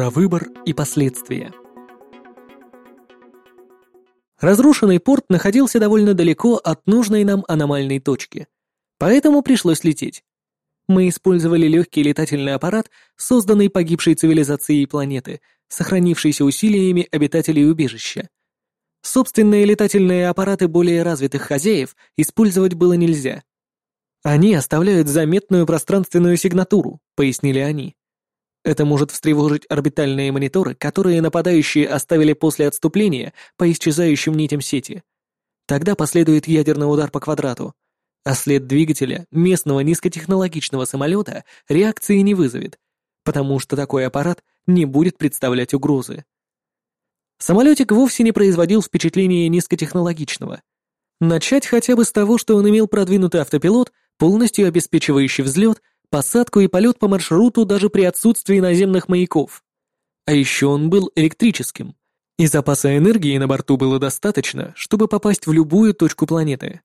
Про выбор и последствия. Разрушенный порт находился довольно далеко от нужной нам аномальной точки, поэтому пришлось лететь. Мы использовали легкий летательный аппарат, созданный погибшей цивилизацией планеты, сохранившийся усилиями обитателей убежища. Собственные летательные аппараты более развитых хозяев использовать было нельзя. Они оставляют заметную пространственную сигнатуру, пояснили они. Это может встревожить орбитальные мониторы, которые нападающие оставили после отступления по исчезающим нитям сети. Тогда последует ядерный удар по квадрату, а след двигателя местного низкотехнологичного самолета реакции не вызовет, потому что такой аппарат не будет представлять угрозы. Самолетик вовсе не производил впечатления низкотехнологичного. Начать хотя бы с того, что он имел продвинутый автопилот, полностью обеспечивающий взлет, посадку и полет по маршруту даже при отсутствии наземных маяков. А еще он был электрическим, и запаса энергии на борту было достаточно, чтобы попасть в любую точку планеты.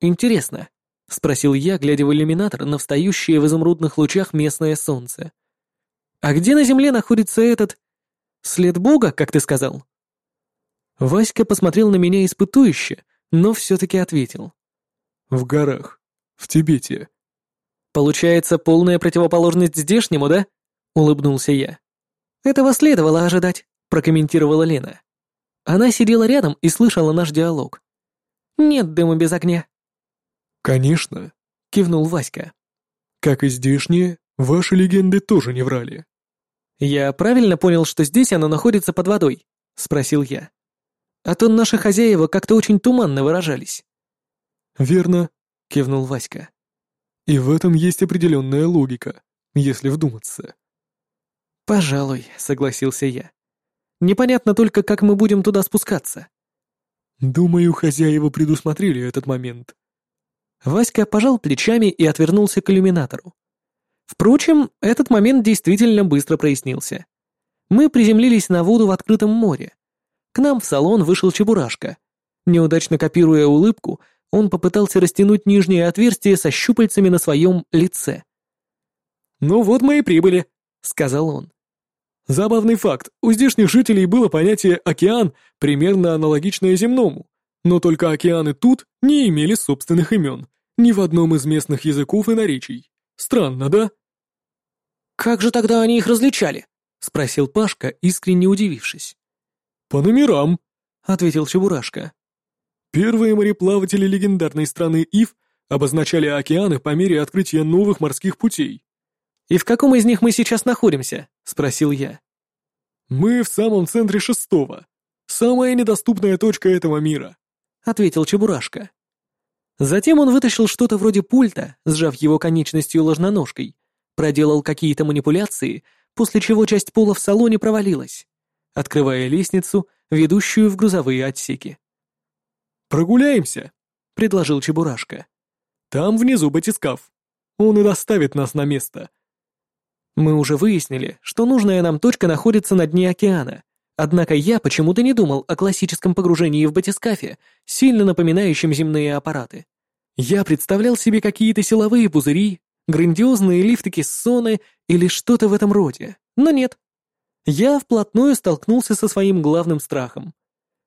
«Интересно», — спросил я, глядя в иллюминатор на встающее в изумрудных лучах местное солнце. «А где на Земле находится этот... след Бога, как ты сказал?» Васька посмотрел на меня испытующе, но все-таки ответил. «В горах. В Тибете». «Получается, полная противоположность здешнему, да?» — улыбнулся я. «Этого следовало ожидать», — прокомментировала Лена. Она сидела рядом и слышала наш диалог. «Нет дыма без огня. «Конечно», — кивнул Васька. «Как и здешние, ваши легенды тоже не врали». «Я правильно понял, что здесь оно находится под водой?» — спросил я. «А то наши хозяева как-то очень туманно выражались». «Верно», — кивнул Васька. «И в этом есть определенная логика, если вдуматься». «Пожалуй», — согласился я. «Непонятно только, как мы будем туда спускаться». «Думаю, хозяева предусмотрели этот момент», Васька пожал плечами и отвернулся к иллюминатору. Впрочем, этот момент действительно быстро прояснился. Мы приземлились на воду в открытом море. К нам в салон вышел Чебурашка. Неудачно копируя улыбку, он попытался растянуть нижнее отверстие со щупальцами на своем лице. «Ну вот мы и прибыли», — сказал он. Забавный факт, у здешних жителей было понятие «океан» примерно аналогичное земному, но только океаны тут не имели собственных имен ни в одном из местных языков и наречий. Странно, да? «Как же тогда они их различали?» — спросил Пашка, искренне удивившись. «По номерам», — ответил Чебурашка. «Первые мореплаватели легендарной страны Ив обозначали океаны по мере открытия новых морских путей». «И в каком из них мы сейчас находимся?» — спросил я. «Мы в самом центре шестого. Самая недоступная точка этого мира», — ответил Чебурашка. Затем он вытащил что-то вроде пульта, сжав его конечностью ложноножкой, проделал какие-то манипуляции, после чего часть пола в салоне провалилась, открывая лестницу, ведущую в грузовые отсеки. «Прогуляемся», — предложил Чебурашка. «Там внизу батискаф. Он и доставит нас на место». Мы уже выяснили, что нужная нам точка находится на дне океана, однако я почему-то не думал о классическом погружении в батискафе, сильно напоминающем земные аппараты. Я представлял себе какие-то силовые пузыри, грандиозные лифты-кессоны или что-то в этом роде, но нет. Я вплотную столкнулся со своим главным страхом.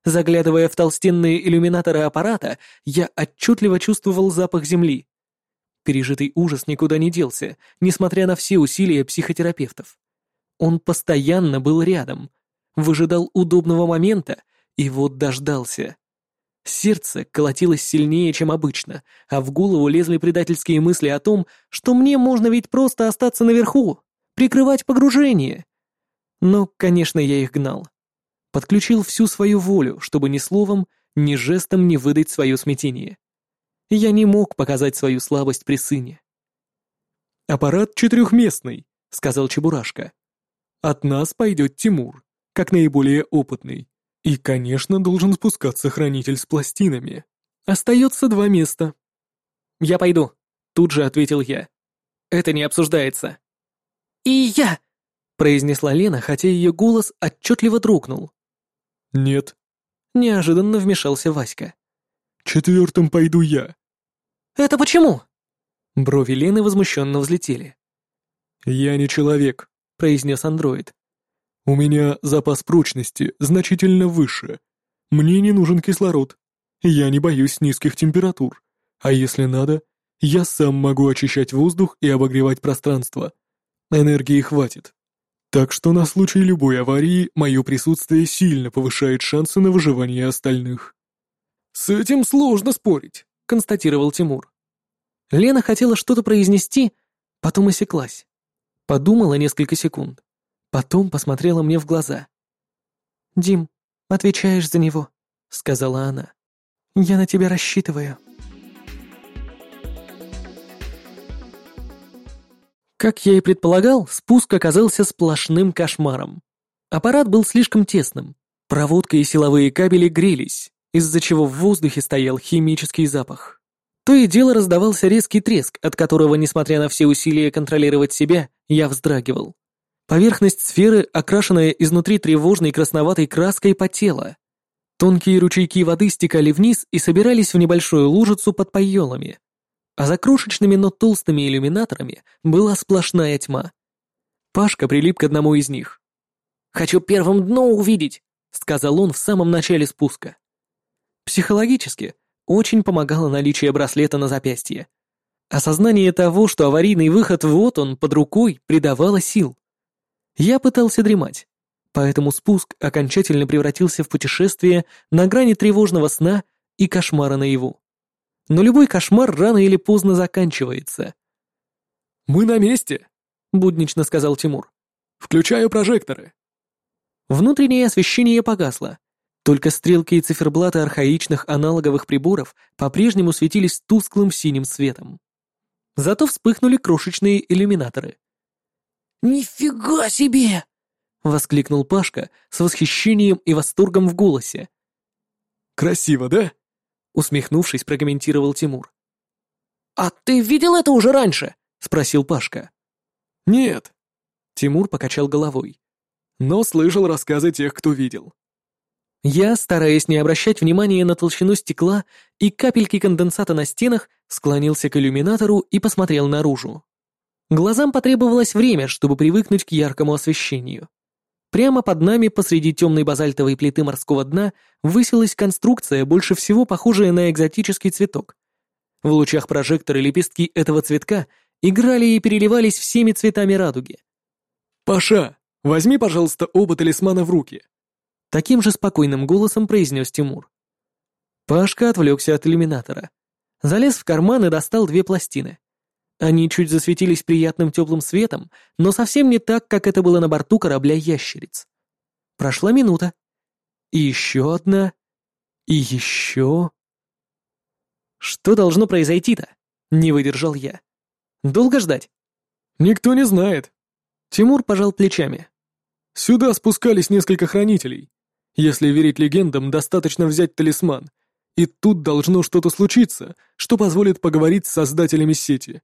Заглядывая в толстенные иллюминаторы аппарата, я отчетливо чувствовал запах земли. Пережитый ужас никуда не делся, несмотря на все усилия психотерапевтов. Он постоянно был рядом, выжидал удобного момента и вот дождался. Сердце колотилось сильнее, чем обычно, а в голову лезли предательские мысли о том, что мне можно ведь просто остаться наверху, прикрывать погружение. Но, конечно, я их гнал. Подключил всю свою волю, чтобы ни словом, ни жестом не выдать свое смятение. Я не мог показать свою слабость при сыне. «Аппарат четырехместный», — сказал Чебурашка. «От нас пойдет Тимур, как наиболее опытный. И, конечно, должен спускаться хранитель с пластинами. Остается два места. «Я пойду», — тут же ответил я. «Это не обсуждается». «И я», — произнесла Лена, хотя ее голос отчетливо дрогнул. «Нет». Неожиданно вмешался Васька. «Четвертым пойду я». «Это почему?» Брови Лены возмущенно взлетели. «Я не человек», — произнес андроид. У меня запас прочности значительно выше. Мне не нужен кислород. Я не боюсь низких температур. А если надо, я сам могу очищать воздух и обогревать пространство. Энергии хватит. Так что на случай любой аварии мое присутствие сильно повышает шансы на выживание остальных. «С этим сложно спорить», — констатировал Тимур. Лена хотела что-то произнести, потом осеклась. Подумала несколько секунд. Потом посмотрела мне в глаза. «Дим, отвечаешь за него», — сказала она. «Я на тебя рассчитываю». Как я и предполагал, спуск оказался сплошным кошмаром. Аппарат был слишком тесным. Проводка и силовые кабели грелись, из-за чего в воздухе стоял химический запах. То и дело раздавался резкий треск, от которого, несмотря на все усилия контролировать себя, я вздрагивал. Поверхность сферы, окрашенная изнутри тревожной красноватой краской, потела. Тонкие ручейки воды стекали вниз и собирались в небольшую лужицу под поелами. А за крошечными, но толстыми иллюминаторами была сплошная тьма. Пашка прилип к одному из них. «Хочу первым дно увидеть», — сказал он в самом начале спуска. Психологически очень помогало наличие браслета на запястье. Осознание того, что аварийный выход вот он, под рукой, придавало сил. Я пытался дремать, поэтому спуск окончательно превратился в путешествие на грани тревожного сна и кошмара наяву. Но любой кошмар рано или поздно заканчивается. «Мы на месте», — буднично сказал Тимур. «Включаю прожекторы». Внутреннее освещение погасло. Только стрелки и циферблаты архаичных аналоговых приборов по-прежнему светились тусклым синим светом. Зато вспыхнули крошечные иллюминаторы. «Нифига себе!» — воскликнул Пашка с восхищением и восторгом в голосе. «Красиво, да?» — усмехнувшись, прокомментировал Тимур. «А ты видел это уже раньше?» — спросил Пашка. «Нет», — Тимур покачал головой. «Но слышал рассказы тех, кто видел». Я, стараясь не обращать внимания на толщину стекла и капельки конденсата на стенах, склонился к иллюминатору и посмотрел наружу. Глазам потребовалось время, чтобы привыкнуть к яркому освещению. Прямо под нами, посреди темной базальтовой плиты морского дна, высилась конструкция, больше всего похожая на экзотический цветок. В лучах прожектора лепестки этого цветка играли и переливались всеми цветами радуги. «Паша, возьми, пожалуйста, оба талисмана в руки», — таким же спокойным голосом произнес Тимур. Пашка отвлекся от иллюминатора. Залез в карман и достал две пластины. Они чуть засветились приятным теплым светом, но совсем не так, как это было на борту корабля «Ящериц». Прошла минута. И еще одна. И еще... Что должно произойти-то? Не выдержал я. Долго ждать? Никто не знает. Тимур пожал плечами. Сюда спускались несколько хранителей. Если верить легендам, достаточно взять талисман. И тут должно что-то случиться, что позволит поговорить с создателями сети.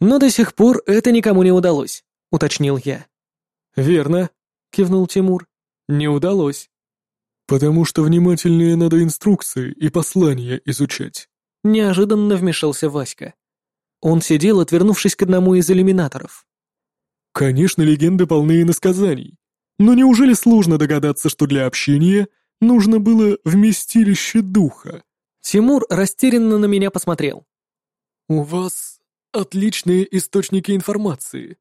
«Но до сих пор это никому не удалось», — уточнил я. «Верно», — кивнул Тимур. «Не удалось». «Потому что внимательнее надо инструкции и послания изучать», — неожиданно вмешался Васька. Он сидел, отвернувшись к одному из иллюминаторов. «Конечно, легенды полны иносказаний. Но неужели сложно догадаться, что для общения нужно было вместилище духа?» Тимур растерянно на меня посмотрел. «У вас отличные источники информации.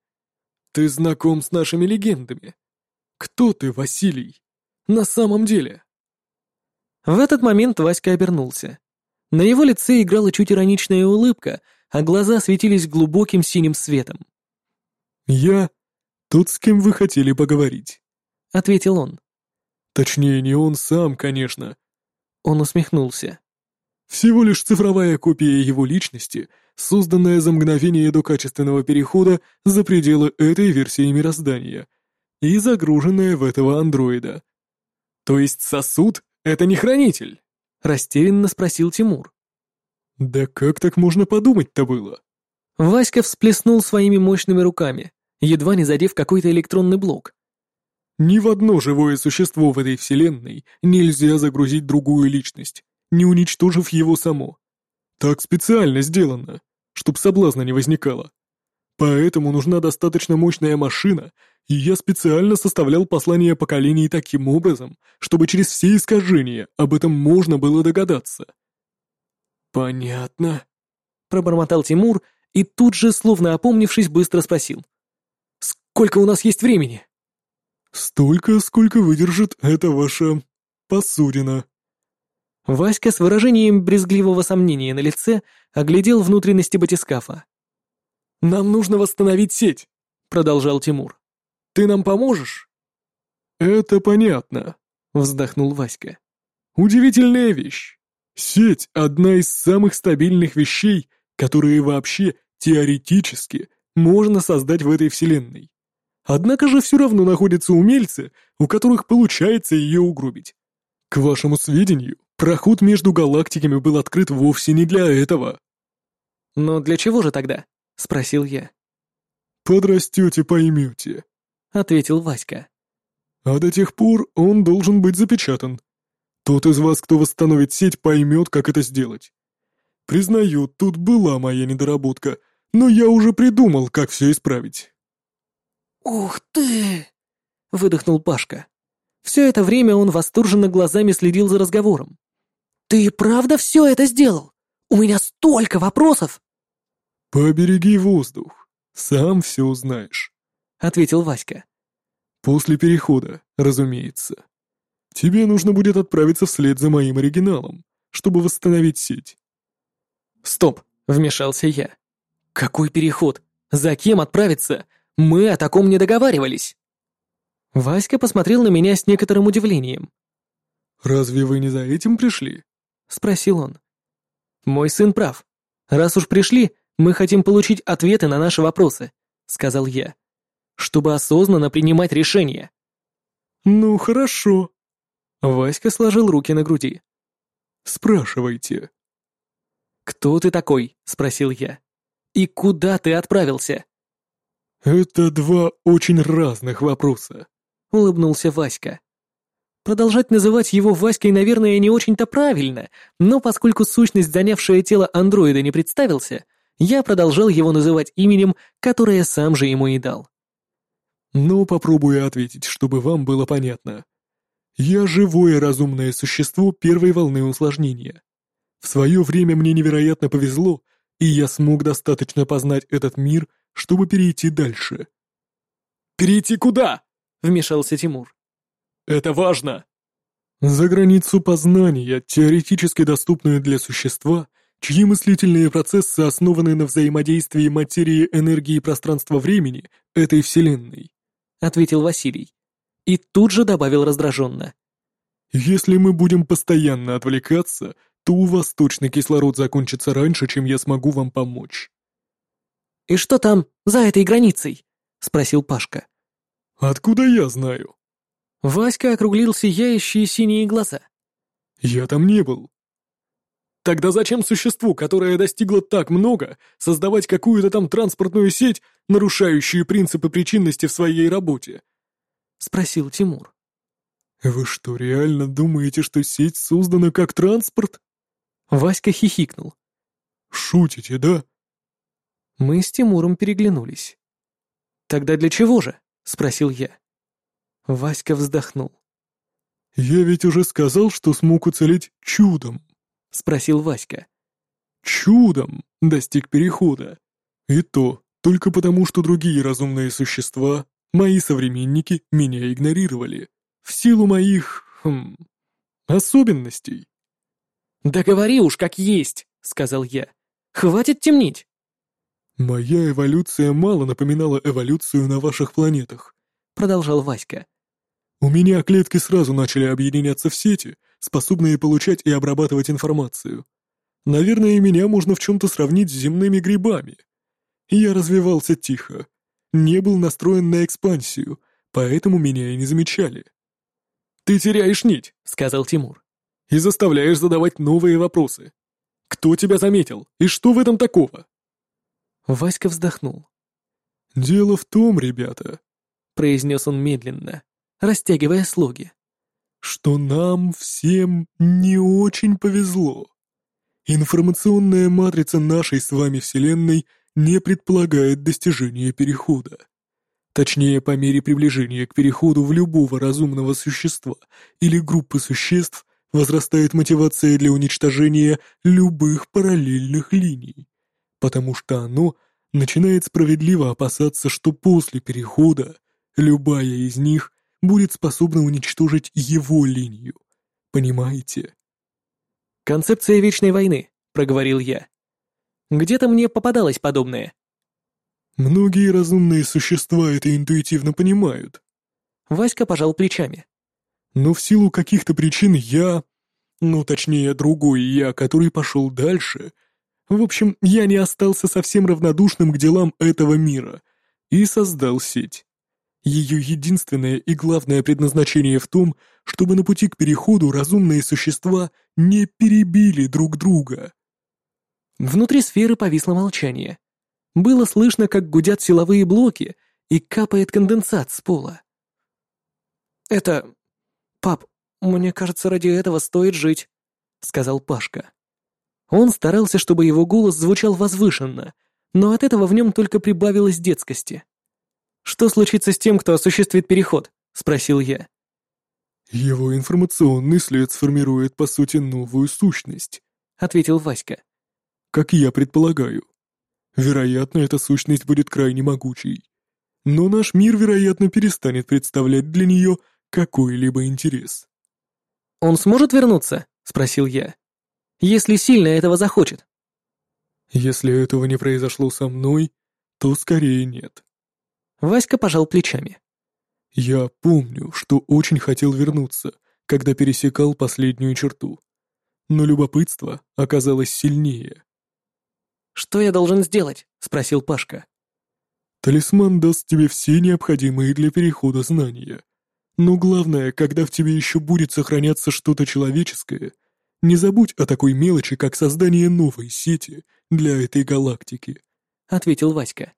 Ты знаком с нашими легендами. Кто ты, Василий? На самом деле?» В этот момент Васька обернулся. На его лице играла чуть ироничная улыбка, а глаза светились глубоким синим светом. «Я тот, с кем вы хотели поговорить», — ответил он. «Точнее, не он сам, конечно». Он усмехнулся. «Всего лишь цифровая копия его личности — созданная за мгновение до качественного перехода за пределы этой версии мироздания и загруженная в этого андроида. То есть сосуд — это не хранитель? Растерянно спросил Тимур. Да как так можно подумать-то было? Васька всплеснул своими мощными руками, едва не задев какой-то электронный блок. Ни в одно живое существо в этой вселенной нельзя загрузить другую личность, не уничтожив его само. Так специально сделано, чтоб соблазна не возникало. Поэтому нужна достаточно мощная машина И я специально составлял послание поколений таким образом, чтобы через все искажения об этом можно было догадаться. «Понятно», — пробормотал Тимур и тут же, словно опомнившись, быстро спросил. «Сколько у нас есть времени?» «Столько, сколько выдержит эта ваша посудина». Васька с выражением брезгливого сомнения на лице оглядел внутренности батискафа. «Нам нужно восстановить сеть», — продолжал Тимур. «Ты нам поможешь?» «Это понятно», — вздохнул Васька. «Удивительная вещь. Сеть — одна из самых стабильных вещей, которые вообще теоретически можно создать в этой вселенной. Однако же все равно находятся умельцы, у которых получается ее угробить. К вашему сведению, проход между галактиками был открыт вовсе не для этого. «Но для чего же тогда?» — спросил я. «Подрастете, поймете», — ответил Васька. «А до тех пор он должен быть запечатан. Тот из вас, кто восстановит сеть, поймет, как это сделать. Признаю, тут была моя недоработка, но я уже придумал, как все исправить». «Ух ты!» — выдохнул Пашка. Все это время он восторженно глазами следил за разговором. «Ты правда все это сделал? У меня столько вопросов!» «Побереги воздух, сам все узнаешь», — ответил Васька. «После перехода, разумеется. Тебе нужно будет отправиться вслед за моим оригиналом, чтобы восстановить сеть». «Стоп!» — вмешался я. «Какой переход? За кем отправиться? Мы о таком не договаривались». Васька посмотрел на меня с некоторым удивлением. «Разве вы не за этим пришли?» — спросил он. «Мой сын прав. Раз уж пришли, мы хотим получить ответы на наши вопросы», — сказал я, «чтобы осознанно принимать решения». «Ну, хорошо». Васька сложил руки на груди. «Спрашивайте». «Кто ты такой?» — спросил я. «И куда ты отправился?» «Это два очень разных вопроса», — улыбнулся Васька. Продолжать называть его Васькой, наверное, не очень-то правильно, но поскольку сущность, занявшая тело андроида, не представился, я продолжал его называть именем, которое сам же ему и дал. «Ну, попробую ответить, чтобы вам было понятно. Я живое разумное существо первой волны усложнения. В свое время мне невероятно повезло, и я смог достаточно познать этот мир, чтобы перейти дальше». «Перейти куда?» — вмешался Тимур. «Это важно!» «За границу познания, теоретически доступную для существа, чьи мыслительные процессы основаны на взаимодействии материи, энергии и пространства-времени этой Вселенной», — ответил Василий. И тут же добавил раздраженно. «Если мы будем постоянно отвлекаться, то у вас точно кислород закончится раньше, чем я смогу вам помочь». «И что там за этой границей?» — спросил Пашка. «Откуда я знаю?» Васька округлил сияющие синие глаза. «Я там не был». «Тогда зачем существу, которое достигло так много, создавать какую-то там транспортную сеть, нарушающую принципы причинности в своей работе?» — спросил Тимур. «Вы что, реально думаете, что сеть создана как транспорт?» Васька хихикнул. «Шутите, да?» Мы с Тимуром переглянулись. «Тогда для чего же?» — спросил я. Васька вздохнул. «Я ведь уже сказал, что смог уцелеть чудом», — спросил Васька. «Чудом достиг перехода. И то только потому, что другие разумные существа, мои современники, меня игнорировали. В силу моих... Хм, особенностей». «Да говори уж как есть», — сказал я. «Хватит темнить». «Моя эволюция мало напоминала эволюцию на ваших планетах», — продолжал Васька. «У меня клетки сразу начали объединяться в сети, способные получать и обрабатывать информацию. Наверное, меня можно в чем-то сравнить с земными грибами. Я развивался тихо, не был настроен на экспансию, поэтому меня и не замечали». «Ты теряешь нить», — сказал Тимур, — «и заставляешь задавать новые вопросы. Кто тебя заметил, и что в этом такого?» Васька вздохнул. «Дело в том, ребята», — произнес он медленно, растягивая слоги, «что нам всем не очень повезло. Информационная матрица нашей с вами Вселенной не предполагает достижения перехода. Точнее, по мере приближения к переходу в любого разумного существа или группы существ возрастает мотивация для уничтожения любых параллельных линий, потому что оно начинает справедливо опасаться, что после перехода любая из них будет способна уничтожить его линию. Понимаете? «Концепция вечной войны», — проговорил я. «Где-то мне попадалось подобное». Многие разумные существа это интуитивно понимают. Васька пожал плечами. Но в силу каких-то причин я... Ну, точнее, другой я, который пошел дальше. В общем, я не остался совсем равнодушным к делам этого мира и создал сеть. Ее единственное и главное предназначение в том, чтобы на пути к переходу разумные существа не перебили друг друга. Внутри сферы повисло молчание. Было слышно, как гудят силовые блоки и капает конденсат с пола. «Это... Пап, мне кажется, ради этого стоит жить», — сказал Пашка. Он старался, чтобы его голос звучал возвышенно, но от этого в нем только прибавилось детскости. «Что случится с тем, кто осуществит переход?» — спросил я. «Его информационный след сформирует, по сути, новую сущность», — ответил Васька. «Как я предполагаю. Вероятно, эта сущность будет крайне могучей. Но наш мир, вероятно, перестанет представлять для нее какой-либо интерес. «Он сможет вернуться?» — спросил я. «Если сильно этого захочет». «Если этого не произошло со мной, то скорее нет». Васька пожал плечами. «Я помню, что очень хотел вернуться, когда пересекал последнюю черту. Но любопытство оказалось сильнее. «Что я должен сделать?» — спросил Пашка. «Талисман даст тебе все необходимые для перехода знания. Но главное, когда в тебе еще будет сохраняться что-то человеческое, не забудь о такой мелочи, как создание новой сети для этой галактики», — ответил Васька.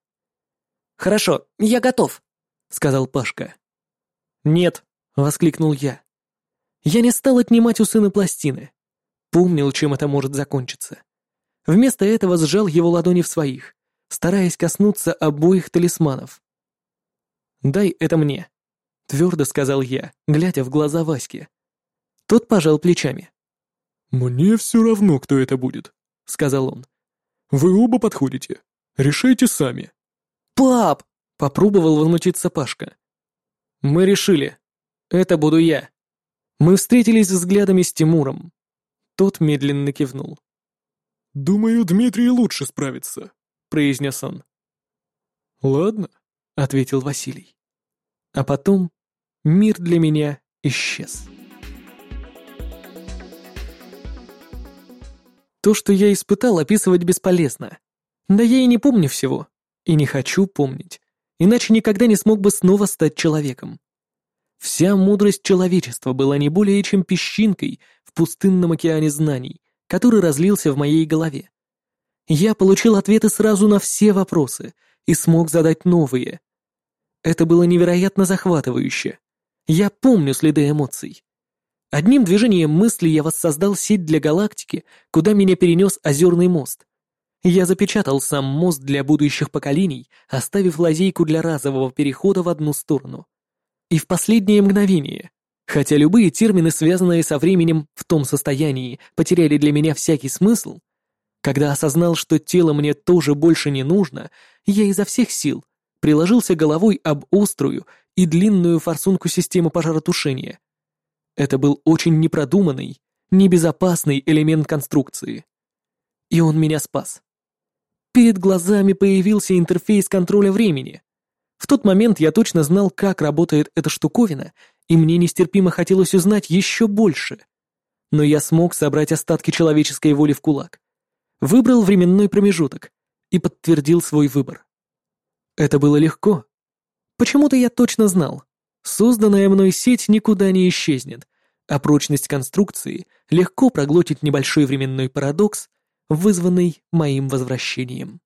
«Хорошо, я готов», — сказал Пашка. «Нет», — воскликнул я. Я не стал отнимать у сына пластины. Помнил, чем это может закончиться. Вместо этого сжал его ладони в своих, стараясь коснуться обоих талисманов. «Дай это мне», — твердо сказал я, глядя в глаза Ваське. Тот пожал плечами. «Мне все равно, кто это будет», — сказал он. «Вы оба подходите. Решайте сами». «Пап!» — попробовал возмутиться Пашка. «Мы решили. Это буду я». Мы встретились взглядами с Тимуром. Тот медленно кивнул. «Думаю, Дмитрий лучше справится», — произнес он. «Ладно», — ответил Василий. А потом мир для меня исчез. То, что я испытал, описывать бесполезно. Да я и не помню всего. И не хочу помнить. Иначе никогда не смог бы снова стать человеком. Вся мудрость человечества была не более чем песчинкой в пустынном океане знаний, который разлился в моей голове. Я получил ответы сразу на все вопросы и смог задать новые. Это было невероятно захватывающе. Я помню следы эмоций. Одним движением мысли я воссоздал сеть для галактики, куда меня перенес озерный мост. Я запечатал сам мост для будущих поколений, оставив лазейку для разового перехода в одну сторону. И в последнее мгновение Хотя любые термины, связанные со временем в том состоянии, потеряли для меня всякий смысл, когда осознал, что тело мне тоже больше не нужно, я изо всех сил приложился головой об острую и длинную форсунку системы пожаротушения. Это был очень непродуманный, небезопасный элемент конструкции. И он меня спас. Перед глазами появился интерфейс контроля времени. В тот момент я точно знал, как работает эта штуковина и мне нестерпимо хотелось узнать еще больше. Но я смог собрать остатки человеческой воли в кулак. Выбрал временной промежуток и подтвердил свой выбор. Это было легко. Почему-то я точно знал. Созданная мной сеть никуда не исчезнет, а прочность конструкции легко проглотит небольшой временной парадокс, вызванный моим возвращением.